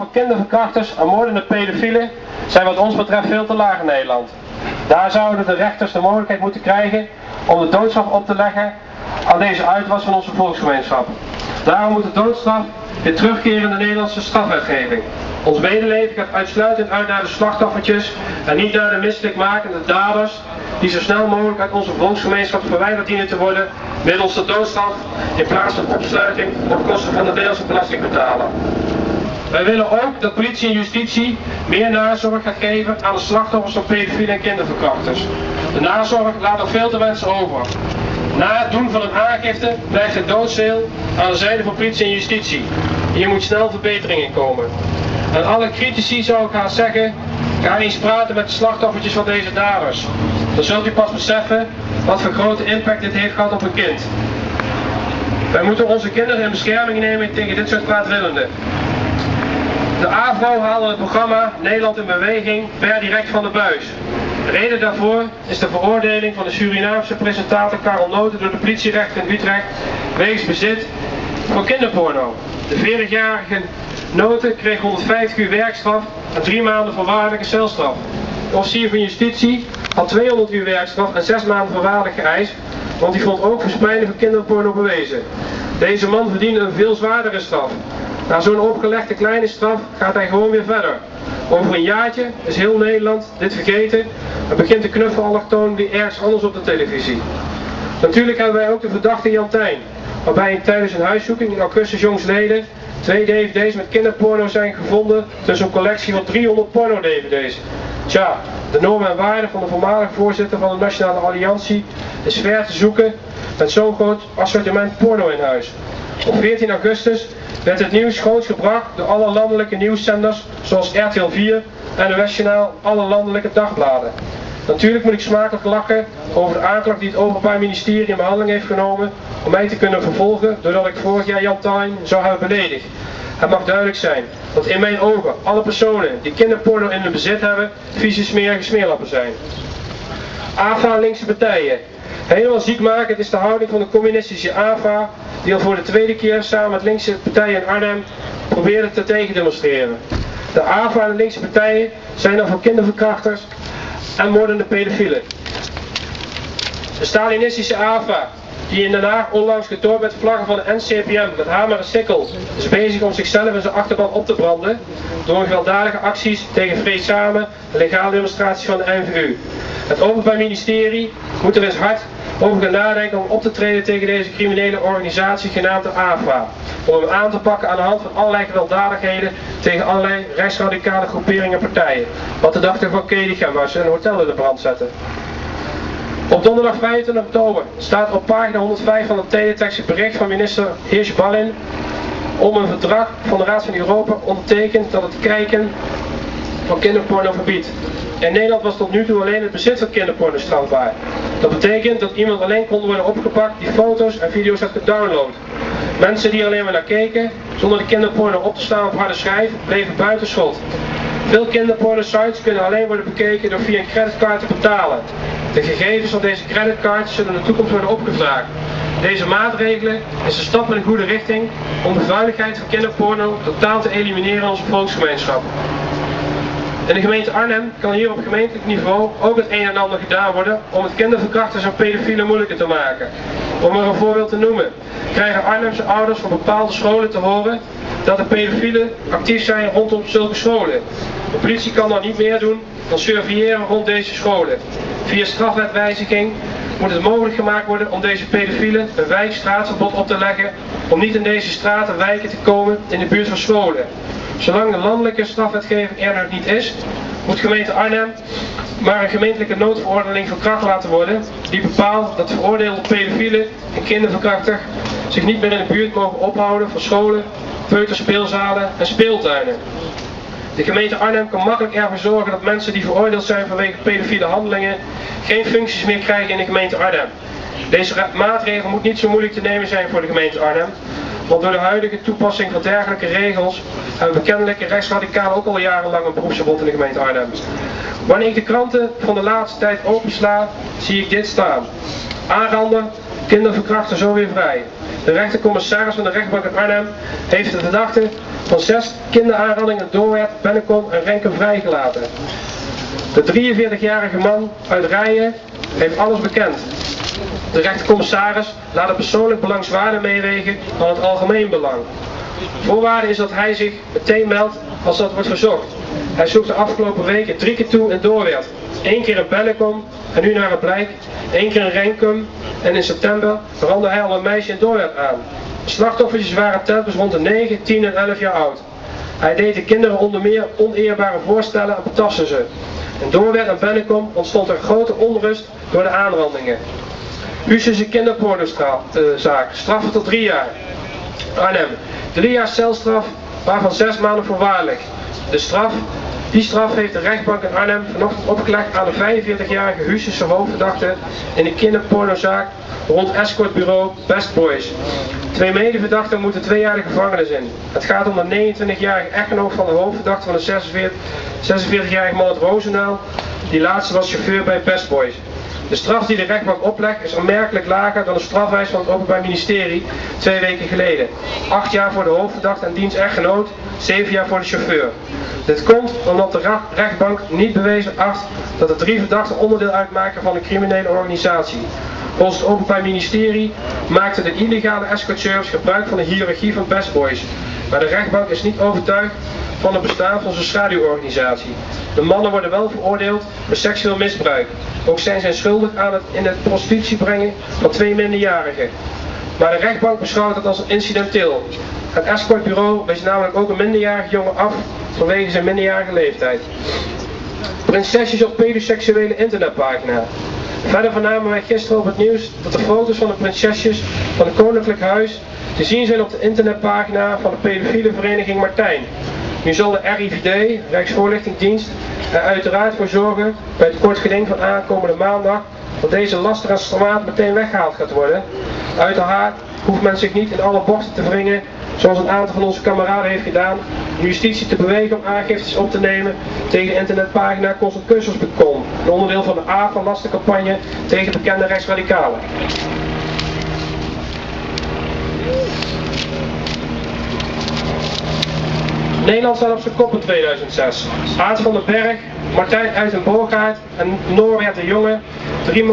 Voor kinderverkrachters en moordende pedofielen zijn wat ons betreft veel te laag in Nederland. Daar zouden de rechters de mogelijkheid moeten krijgen om de doodstraf op te leggen aan deze uitwas van onze volksgemeenschap. Daarom moet de doodstraf weer terugkeren in de Nederlandse strafwetgeving. Ons medeleven gaat uitsluitend uit naar de slachtoffertjes en niet naar de misselijkmakende daders die zo snel mogelijk uit onze volksgemeenschap verwijderd dienen te worden middels de doodstraf in plaats van opsluiting op kosten van de Nederlandse belastingbetaler. Wij willen ook dat politie en justitie meer nazorg gaat geven aan de slachtoffers van pedofielen en kinderverkrachters. De nazorg laat nog veel te wensen over. Na het doen van een aangifte blijft het doodzeel aan de zijde van politie en justitie. Hier moet snel verbetering in komen. En alle critici zou ik gaan zeggen, ga eens praten met de slachtoffertjes van deze daders. Dan zult u pas beseffen wat voor grote impact dit heeft gehad op een kind. Wij moeten onze kinderen in bescherming nemen tegen dit soort kwaadwillenden. De AVRO haalde het programma Nederland in Beweging per direct van de buis. De reden daarvoor is de veroordeling van de Surinaamse presentator Karel Noten door de politierechter in Utrecht wegens bezit van kinderporno. De 40-jarige Noten kreeg 150 uur werkstraf en 3 maanden voorwaardelijke celstraf. De officier van justitie had 200 uur werkstraf en 6 maanden voorwaardelijk geëist, want die vond ook verspreiding van kinderporno bewezen. Deze man verdiende een veel zwaardere straf. Na zo'n opgelegde kleine straf gaat hij gewoon weer verder. Over een jaartje is heel Nederland dit vergeten en begint de knuffelallochtoon die ergens anders op de televisie. Natuurlijk hebben wij ook de verdachte Jantijn, waarbij tijdens een huiszoeking in augustus jongsleden twee dvd's met kinderporno zijn gevonden tussen een collectie van 300 porno-dvd's. Tja, de normen en waarden van de voormalige voorzitter van de Nationale Alliantie is ver te zoeken met zo'n groot assortiment porno in huis. Op 14 augustus werd het nieuws groots gebracht door alle landelijke nieuwszenders zoals RTL 4 en de Westjournaal, alle landelijke dagbladen. Natuurlijk moet ik smakelijk lachen over de aanklacht die het Openbaar Ministerie in behandeling heeft genomen om mij te kunnen vervolgen doordat ik vorig jaar Jan Tijn zou hebben beledigd. Het mag duidelijk zijn dat in mijn ogen alle personen die kinderporno in hun bezit hebben vieze smerige smeerlappen zijn. AFA linkse partijen. Helemaal ziek maken, is de houding van de communistische AFA die al voor de tweede keer samen met linkse partijen in Arnhem probeerde te tegendemonstreren. De AFA en de linkse partijen zijn dan voor kinderverkrachters en moordende pedofielen. De Stalinistische AFA, die in Den Haag onlangs getoond met vlaggen van de NCPM met hamer en sikkel, is bezig om zichzelf en zijn achterban op te branden door gewelddadige acties tegen vreedzame en legale demonstraties van de NVU. Het Openbaar Ministerie moet er eens hard over gaan nadenken om op te treden tegen deze criminele organisatie genaamd de AFA. Om hem aan te pakken aan de hand van allerlei gewelddadigheden tegen allerlei rechtsradicale groeperingen en partijen. Wat de dag van Kedigem waar ze een hotel in de brand zetten. Op donderdag 25 oktober staat op pagina 105 van het teletext het bericht van minister Hirsch-Ballin om een verdrag van de Raad van Europa ondertekend dat het kijken van kinderporno verbiedt. In Nederland was tot nu toe alleen het bezit van kinderporno strafbaar. Dat betekent dat iemand alleen kon worden opgepakt die foto's en video's had gedownload. Mensen die alleen maar naar keken, zonder de kinderporno op te staan op harde schijf, bleven buitenschot. Veel kinderporno sites kunnen alleen worden bekeken door via een creditcard te betalen. De gegevens van deze creditcards zullen in de toekomst worden opgevraagd. Deze maatregelen is een stap in de goede richting om de vuiligheid van kinderporno totaal te elimineren in onze volksgemeenschap. In de gemeente Arnhem kan hier op gemeentelijk niveau ook het een en ander gedaan worden om het kinderverkrachters en pedofielen moeilijker te maken. Om er een voorbeeld te noemen, krijgen Arnhemse ouders van bepaalde scholen te horen dat de pedofielen actief zijn rondom zulke scholen. De politie kan dan niet meer doen dan surveilleren rond deze scholen. Via strafwetwijziging moet het mogelijk gemaakt worden om deze pedofielen een wijkstraatverbod op te leggen om niet in deze straten wijken te komen in de buurt van scholen. Zolang de landelijke strafwetgeving er nog niet is, moet gemeente Arnhem maar een gemeentelijke noodverordening van kracht laten worden die bepaalt dat veroordeelde pedofielen en kinderverkrachter zich niet meer in de buurt mogen ophouden van scholen, peuterspeelzalen en speeltuinen. De gemeente Arnhem kan makkelijk ervoor zorgen dat mensen die veroordeeld zijn vanwege pedofiele handelingen geen functies meer krijgen in de gemeente Arnhem. Deze maatregel moet niet zo moeilijk te nemen zijn voor de gemeente Arnhem, want door de huidige toepassing van dergelijke regels hebben kennelijk rechtsradicalen ook al jarenlang een beroepsverbod in de gemeente Arnhem. Wanneer ik de kranten van de laatste tijd opensla, zie ik dit staan. Aanranden, kinderverkrachten zo weer vrij. De rechtercommissaris van de rechtbank in Arnhem heeft de verdachte van zes kinderaanrandingen in Doorwerth, Bennekom en Renkum vrijgelaten. De 43-jarige man uit Rijen heeft alles bekend. De rechtercommissaris laat het persoonlijk belang zwaarder meewegen dan het algemeen belang. Voorwaarde is dat hij zich meteen meldt als dat wordt verzocht. Hij zoekt de afgelopen weken drie keer toe in Doorwerth. Eén keer in Bennekom en nu naar het blijk. Eén keer in Renkum en in september randde hij al een meisje in Doorwerth aan. De slachtoffertjes waren telkens rond de 9, 10 en 11 jaar oud. Hij deed de kinderen onder meer oneerbare voorstellen en betasten ze. In Doorwerth en Bennekom ontstond er grote onrust door de aanrandingen. Huus is een straffen tot drie jaar. Arnhem, drie jaar celstraf, waarvan zes maanden voorwaardelijk. De straf, die straf heeft de rechtbank in Arnhem vanochtend opgelegd aan de 45-jarige Hussische hoofdverdachte in de kinderpornozaak rond escortbureau Best Boys. Twee medeverdachten moeten twee jaar de gevangenis in. Het gaat om de 29-jarige echtgenoot van de hoofdverdachte van de 46-jarige man uit Roosendaal. Die laatste was chauffeur bij Best Boys. De straf die de rechtbank oplegt is aanmerkelijk lager dan de strafwijs van het Openbaar Ministerie twee weken geleden. Acht jaar voor de hoofdverdachte en diens echtgenoot, zeven jaar voor de chauffeur. Dit komt omdat de rechtbank niet bewezen acht dat de drie verdachten onderdeel uitmaken van een criminele organisatie. Volgens het Openbaar Ministerie maakten de illegale escorteurs gebruik van de hiërarchie van Best Boys. Maar de rechtbank is niet overtuigd van het bestaan van zo'n schaduworganisatie. De mannen worden wel veroordeeld voor seksueel misbruik. Ook zijn zij schuldig aan het in het prostitutie brengen van twee minderjarigen. Maar de rechtbank beschouwt het als incidenteel. Het escortbureau wees namelijk ook een minderjarige jongen af vanwege zijn minderjarige leeftijd. Prinsesjes op pedoseksuele internetpagina. Verder vernamen wij gisteren op het nieuws dat de foto's van de prinsesjes van het Koninklijk Huis te zien zijn op de internetpagina van de pedofiele vereniging Martijn. Nu zal de RIVD, Rijksvoorlichtingsdienst, er uiteraard voor zorgen bij het kort geding van aankomende maandag dat deze laster en stramaat meteen weggehaald gaat worden. Uiteraard hoeft men zich niet in alle bochten te wringen, zoals een aantal van onze kameraden heeft gedaan, de justitie te bewegen om aangiftes op te nemen tegen de internetpagina consultcursus.com, een onderdeel van de A van lastencampagne tegen bekende rechtsradicalen. Nederland staat op zijn kop in 2006. Aad van den Berg, Martijn Uitenboogaard en Norbert de Jonge, drie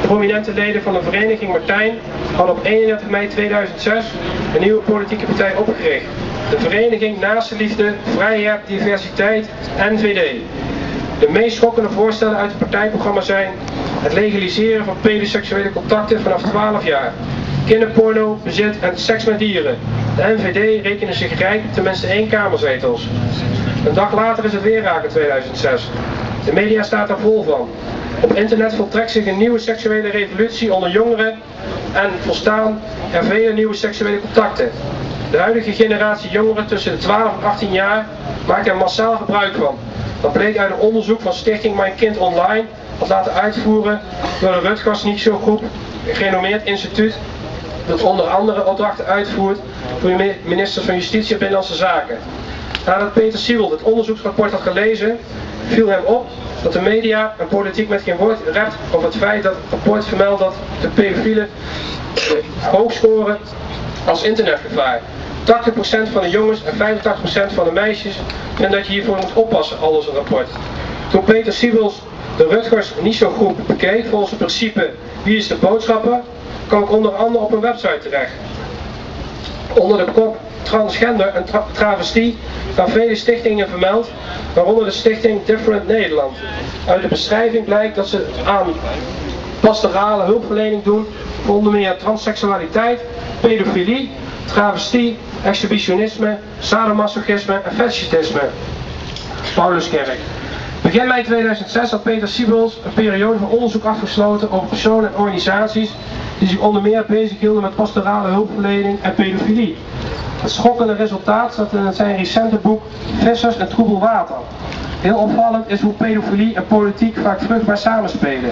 prominente leden van de vereniging Martijn, hadden op 31 mei 2006 een nieuwe politieke partij opgericht. De vereniging Naast de Liefde, Vrijheid, Diversiteit, NVD. De meest schokkende voorstellen uit het partijprogramma zijn het legaliseren van pedoseksuele contacten vanaf 12 jaar, kinderporno, bezit en seks met dieren. De NVD rekenen zich rijk op tenminste één kamerzetels. Een dag later is het weer raak in 2006. De media staat er vol van. Op internet voltrekt zich een nieuwe seksuele revolutie onder jongeren en volstaan er vele nieuwe seksuele contacten. De huidige generatie jongeren tussen de 12 en 18 jaar maakt er massaal gebruik van. Dat bleek uit een onderzoek van Stichting Mijn Kind Online, dat laten uitvoeren door de Rutgers Nixo Groep, een gerenommeerd instituut dat onder andere opdrachten uitvoert voor de minister van Justitie en Binnenlandse Zaken. Nadat Peter Siewel het onderzoeksrapport had gelezen, viel hem op dat de media en politiek met geen woord rept op het feit dat het rapport vermeldt dat de pedofielen hoog scoren als internetgevaar. 80% van de jongens en 85% van de meisjes vinden dat je hiervoor moet oppassen, alles een rapport. Toen Peter Siebels de Rutgers niet zo goed bekeek volgens het principe wie is de boodschapper, kwam ik onder andere op een website terecht. Onder de kop transgender en tra travestie staan vele stichtingen vermeld, waaronder de stichting Different Nederland. Uit de beschrijving blijkt dat ze aan pastorale hulpverlening doen onder meer transseksualiteit, pedofilie, travestie, exhibitionisme, sadomasochisme en fetishisme. Pauluskerk. Begin mei 2006 had Peter Siebels een periode van onderzoek afgesloten over personen en organisaties die zich onder meer bezighielden met pastorale hulpverlening en pedofilie. Het schokkende resultaat staat in zijn recente boek Vissers en Troebel Water. Heel opvallend is hoe pedofilie en politiek vaak vruchtbaar samenspelen.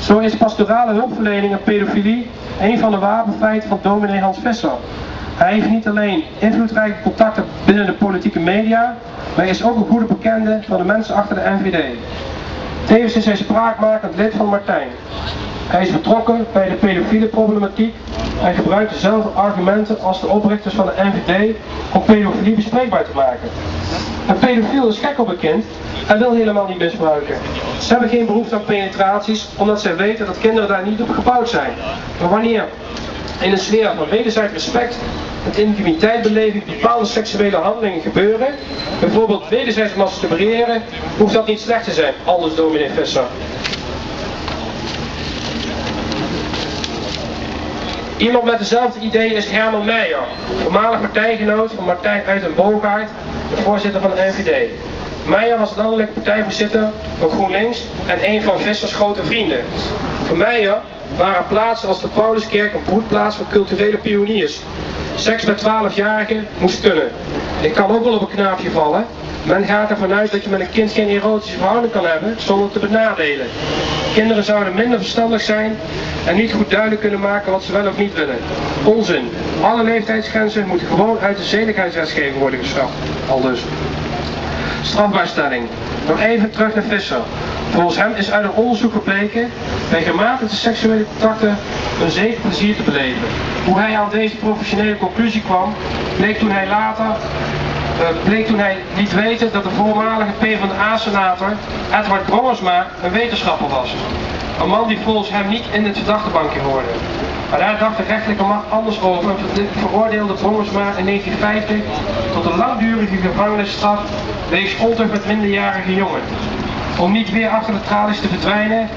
Zo is pastorale hulpverlening en pedofilie een van de wapenfeiten van dominee Hans Visser. Hij heeft niet alleen invloedrijke contacten binnen de politieke media, maar is ook een goede bekende van de mensen achter de NVD. Tevens is hij spraakmakend lid van Martijn. Hij is betrokken bij de pedofiele problematiek. Hij gebruikt dezelfde argumenten als de oprichters van de NVD om pedofilie bespreekbaar te maken. Een pedofiel is gek op een kind en wil helemaal niet misbruiken. Ze hebben geen behoefte aan penetraties omdat zij weten dat kinderen daar niet op gebouwd zijn. Maar wanneer in een sfeer van wederzijds respect en intimiteitbeleving bepaalde seksuele handelingen gebeuren, bijvoorbeeld wederzijds masturberen, hoeft dat niet slecht te zijn, aldus dominee Visser. Iemand met hetzelfde idee is Herman Meijer, voormalig partijgenoot van Martijn uit den de voorzitter van de NVD. Meijer was landelijk partijvoorzitter van GroenLinks en een van Vissers grote vrienden. Voor Meijer waren plaatsen als de Pauluskerk een broedplaats voor culturele pioniers. Seks met 12-jarigen moest kunnen. Ik kan ook wel op een knaapje vallen. Men gaat ervan uit dat je met een kind geen erotische verhouding kan hebben zonder te benadelen. Kinderen zouden minder verstandig zijn en niet goed duidelijk kunnen maken wat ze wel of niet willen. Onzin. Alle leeftijdsgrenzen moeten gewoon uit de zedelijkheidswetgeving worden geschrapt. Al dus. Strafbaarstelling. Nog even terug naar Visser. Volgens hem is uit een onderzoek gebleken bij gematigde seksuele contacten een zeker plezier te beleven. Hoe hij aan deze professionele conclusie kwam, bleek toen hij later uh, bleek toen hij liet weten dat de voormalige PvdA-senator Edward Brongersma een wetenschapper was. Een man die volgens hem niet in het verdachtebankje hoorde. Maar daar dacht de rechtelijke macht anders over en veroordeelde Brongersma in 1950 tot een langdurige gevangenisstraf wegens ontucht met minderjarige jongen. Om niet weer achter de tralies te verdwijnen,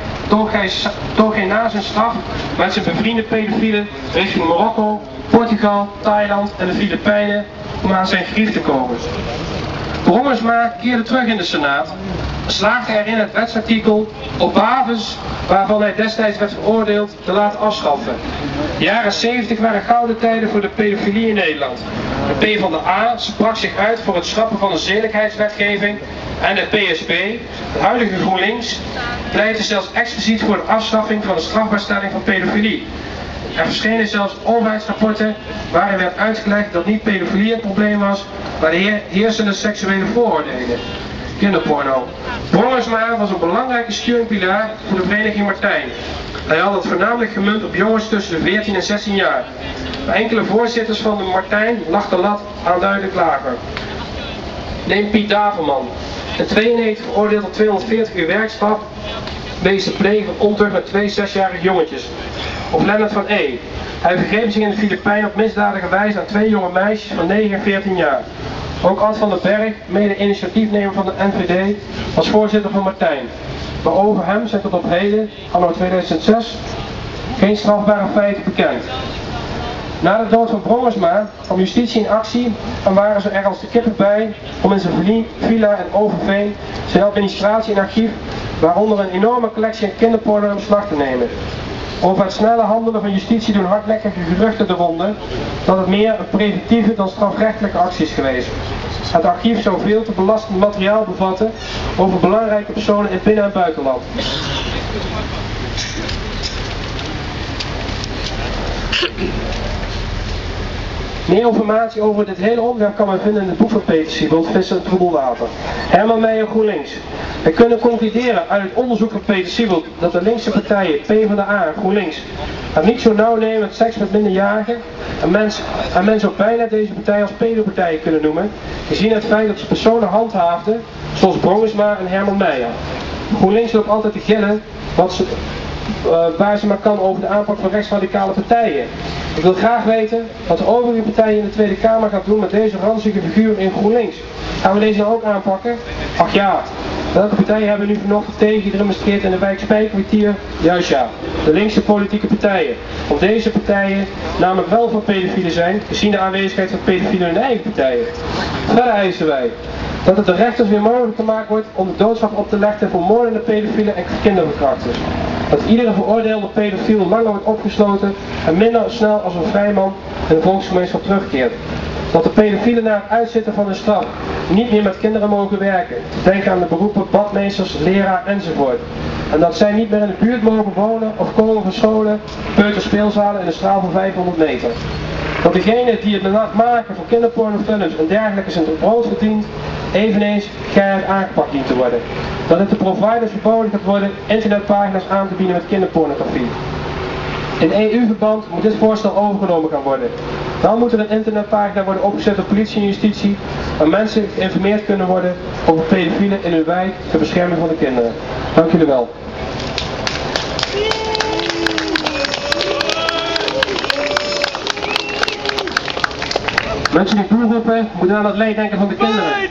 toog hij, na zijn straf met zijn bevriende pedofielen richting Marokko, Portugal, Thailand en de Filipijnen om aan zijn grief te komen. Brongersma keerde terug in de Senaat, slaagde erin het wetsartikel op basis waarvan hij destijds werd veroordeeld te laten afschaffen. De jaren 70 waren gouden tijden voor de pedofilie in Nederland. De P van de A sprak zich uit voor het schrappen van de zedelijkheidswetgeving en de PSP, de huidige GroenLinks, pleitte zelfs expliciet voor de afschaffing van de strafbaarstelling van pedofilie. Er verschenen zelfs overheidsrapporten waarin werd uitgelegd dat niet pedofilie het probleem was, maar de heersende seksuele vooroordelen. Kinderporno. Brongersma was een belangrijke steunpilaar voor de vereniging Martijn. Hij had het voornamelijk gemunt op jongens tussen de 14 en 16 jaar. Bij enkele voorzitters van de Martijn lag de lat aanduidelijk lager. Neem Piet Daverman. In 92 veroordeeld tot 240 uur werkstraf wees te plegen ontucht met twee zesjarige jongetjes. Of Lennart van E. Hij vergreep zich in de Filipijnen op misdadige wijze aan twee jonge meisjes van 9 en 14 jaar. Ook Ad van den Berg, mede initiatiefnemer van de NVD, was voorzitter van Martijn. Maar over hem zijn tot op heden, anno 2006, geen strafbare feiten bekend. Na de dood van Brongersma kwam justitie in actie en waren ze er als de kippen bij om in zijn villa en Overveen zijn administratie en archief, waaronder een enorme collectie aan kinderporno in beslag te nemen. Over het snelle handelen van justitie doen hardlekkige geruchten de ronde dat het meer een preventieve dan strafrechtelijke actie is geweest. Het archief zou veel te belastend materiaal bevatten over belangrijke personen in binnen- en buitenland. Meer informatie over dit hele onderwerp kan men vinden in het boek van Peter Siebold, Vissen en Troebelwater. Herman Meijer GroenLinks. We kunnen concluderen uit het onderzoek van Peter Siebold dat de linkse partijen PvdA en GroenLinks het niet zo nauw nemen met seks met minderjarigen en mensen en men zou bijna deze partijen als pedopartijen kunnen noemen, gezien het feit dat ze personen handhaafden zoals Brongesma en Herman Meijer. GroenLinks loopt altijd te gillen wat ze, waar ze maar kan over de aanpak van rechtsradicale partijen. Ik wil graag weten wat de overige partijen in de Tweede Kamer gaan doen met deze ranzige figuur in GroenLinks. Gaan we deze nou ook aanpakken? Ach ja, welke partijen hebben nu vanochtend tegen gedemonstreerd in de wijk Spijkerkwartier? Juist ja, de linkse politieke partijen. Of deze partijen namelijk wel voor pedofielen zijn, gezien de aanwezigheid van pedofielen in de eigen partijen. Verder eisen wij dat het de rechters weer mogelijk gemaakt wordt om de doodstraf op te leggen voor moordende pedofielen en kinderverkrachters. Dat iedere veroordeelde pedofiel langer wordt opgesloten en minder snel als een vrijman in de volksgemeenschap terugkeert. Dat de pedofielen na het uitzitten van hun straf niet meer met kinderen mogen werken. Denk aan de beroepen badmeesters, leraar enzovoort. En dat zij niet meer in de buurt mogen wonen of komen van scholen, peuterspeelzalen in een straal van 500 meter. Dat degene die het maken van kinderpornofilms en dergelijke zijn brood verdient, eveneens keihard aangepakt dient te worden. Dat het de providers verboden gaat worden internetpagina's aan te bieden met kinderpornografie. In EU-verband moet dit voorstel overgenomen gaan worden. Dan moet er een internetpagina worden opgezet door politie en justitie, waar mensen geïnformeerd kunnen worden over pedofielen in hun wijk ter bescherming van de kinderen. Dank jullie wel. Mensen die toeroepen, moeten aan het leed denken van de kinderen.